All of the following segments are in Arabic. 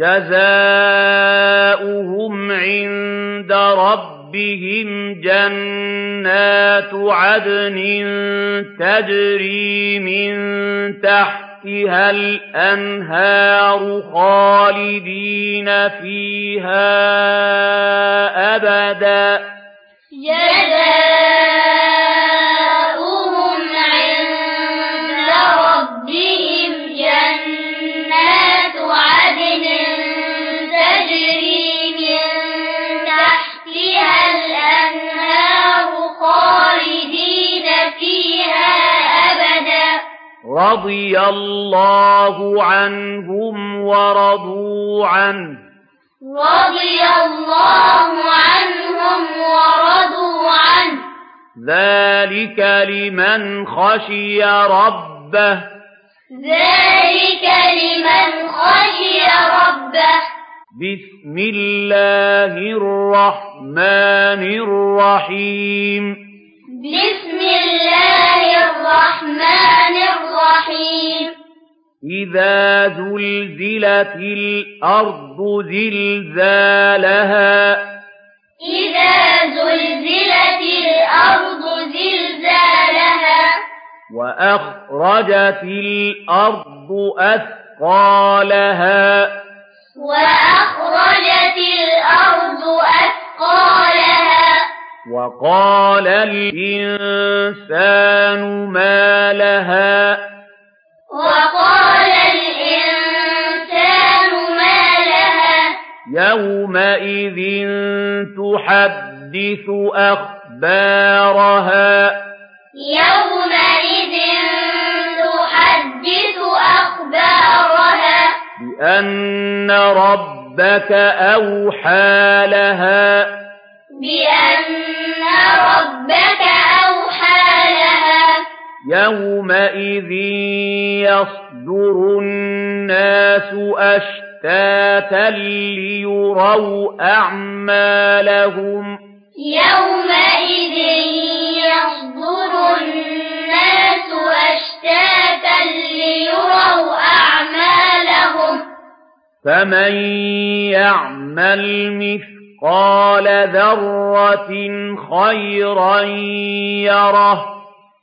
جزاؤهم عند ربهم جنات عدن تجري من تحتها الأنهار خالدين فيها أبداً رضي الله عنهم ورضوا عنه. رضي الله عنهم ورضوا عنه. ذلك لمن خشي ربه. ذلك لمن خشي ربه. بسم الله الرحمن الرحيم. بسم الله الرحمن الرحيم. إذا زلزلت الأرض زلزالها إذا زلزلت الأرض زلزالها وأخرجت الأرض أثقالها وأخرجت الأرض أثقالها وَقَالَ الْإِنسَانُ مَا لَهَا وَقَالَ الْإِنسَانُ مَا لَهَا يَوْمَئِذٍ تُحَدِّثُ أَخْبَارَهَا يَوْمَئِذٍ تُحَدِّثُ أَخْبَارَهَا بِأَنَّ رَبَّكَ أَوْحَى لَهَا بِأَنَّ يومئذ يصدر الناس أشتاتا ليروا أعمالهم يومئذ يصدر الناس أشتاتا ليروا أعمالهم فمن يعمل مثقال ذرة خيرا يره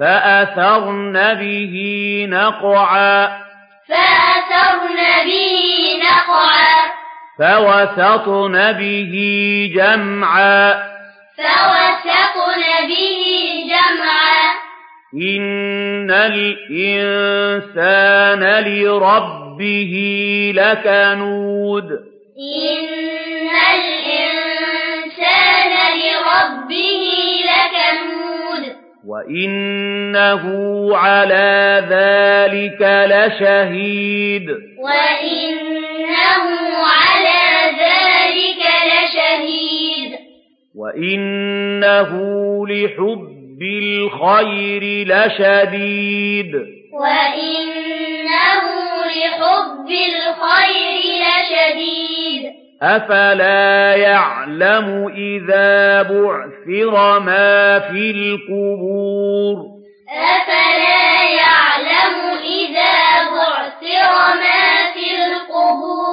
فأثرن به نقعا فأثرن به نقعا فوسطن به جمعا فوسطن به جمعا إن الإنسان لربه لكنود إن الإنسان لربه وَإِنَّهُ عَلَى ذَلِكَ لَشَهِيدٌ وَإِنَّهُ عَلَى ذَلِكَ لَشَهِيدٌ وَإِنَّهُ لِحُبِّ الْخَيْرِ لَشَدِيدٌ وَإِنَّهُ أَفَلَا يَعْلَمُ إِذَا بُعْثِرَ مَا فِي الْقُبُورِ أَفَلَا يَعْلَمُ إِذَا بُعْثِرَ مَا فِي الْقُبُورِ